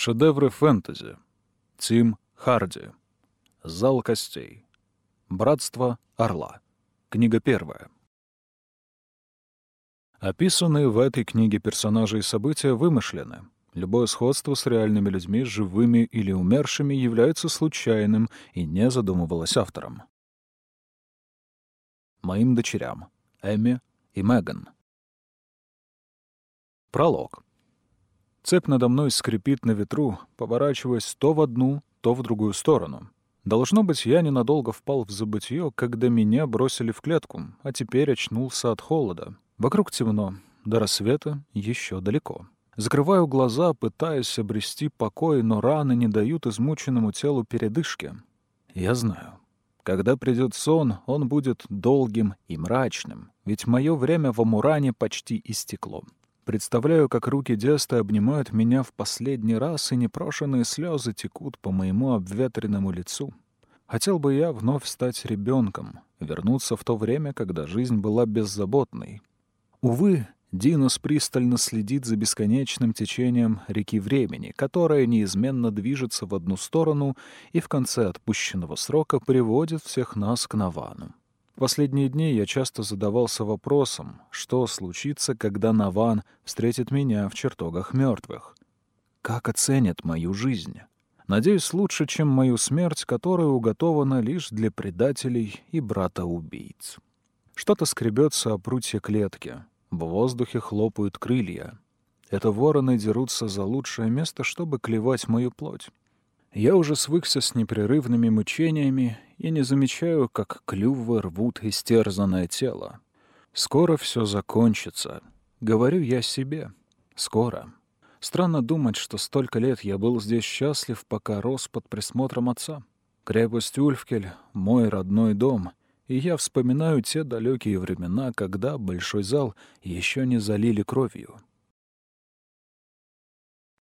Шедевры фэнтези. Тим Харди. Зал костей. Братство Орла. Книга первая. Описанные в этой книге персонажи и события вымышлены. Любое сходство с реальными людьми, живыми или умершими, является случайным и не задумывалось автором. Моим дочерям. Эмми и Меган. Пролог. Цепь надо мной скрипит на ветру, поворачиваясь то в одну, то в другую сторону. Должно быть, я ненадолго впал в забытье, когда меня бросили в клетку, а теперь очнулся от холода. Вокруг темно, до рассвета еще далеко. Закрываю глаза, пытаясь обрести покой, но раны не дают измученному телу передышки. Я знаю. Когда придет сон, он будет долгим и мрачным, ведь мое время в Амуране почти истекло. Представляю, как руки Деста обнимают меня в последний раз, и непрошенные слезы текут по моему обветренному лицу. Хотел бы я вновь стать ребенком, вернуться в то время, когда жизнь была беззаботной. Увы, Динус пристально следит за бесконечным течением реки времени, которая неизменно движется в одну сторону и в конце отпущенного срока приводит всех нас к Навану. Последние дни я часто задавался вопросом, что случится, когда Наван встретит меня в чертогах мертвых. Как оценят мою жизнь? Надеюсь, лучше, чем мою смерть, которая уготована лишь для предателей и брата-убийц. Что-то скребется о прутье клетки. В воздухе хлопают крылья. Это вороны дерутся за лучшее место, чтобы клевать мою плоть. Я уже свыкся с непрерывными мучениями и не замечаю, как клювы рвут истерзанное тело. Скоро все закончится. Говорю я себе. Скоро. Странно думать, что столько лет я был здесь счастлив, пока рос под присмотром отца. Крепость Ульфкель — мой родной дом, и я вспоминаю те далекие времена, когда большой зал еще не залили кровью.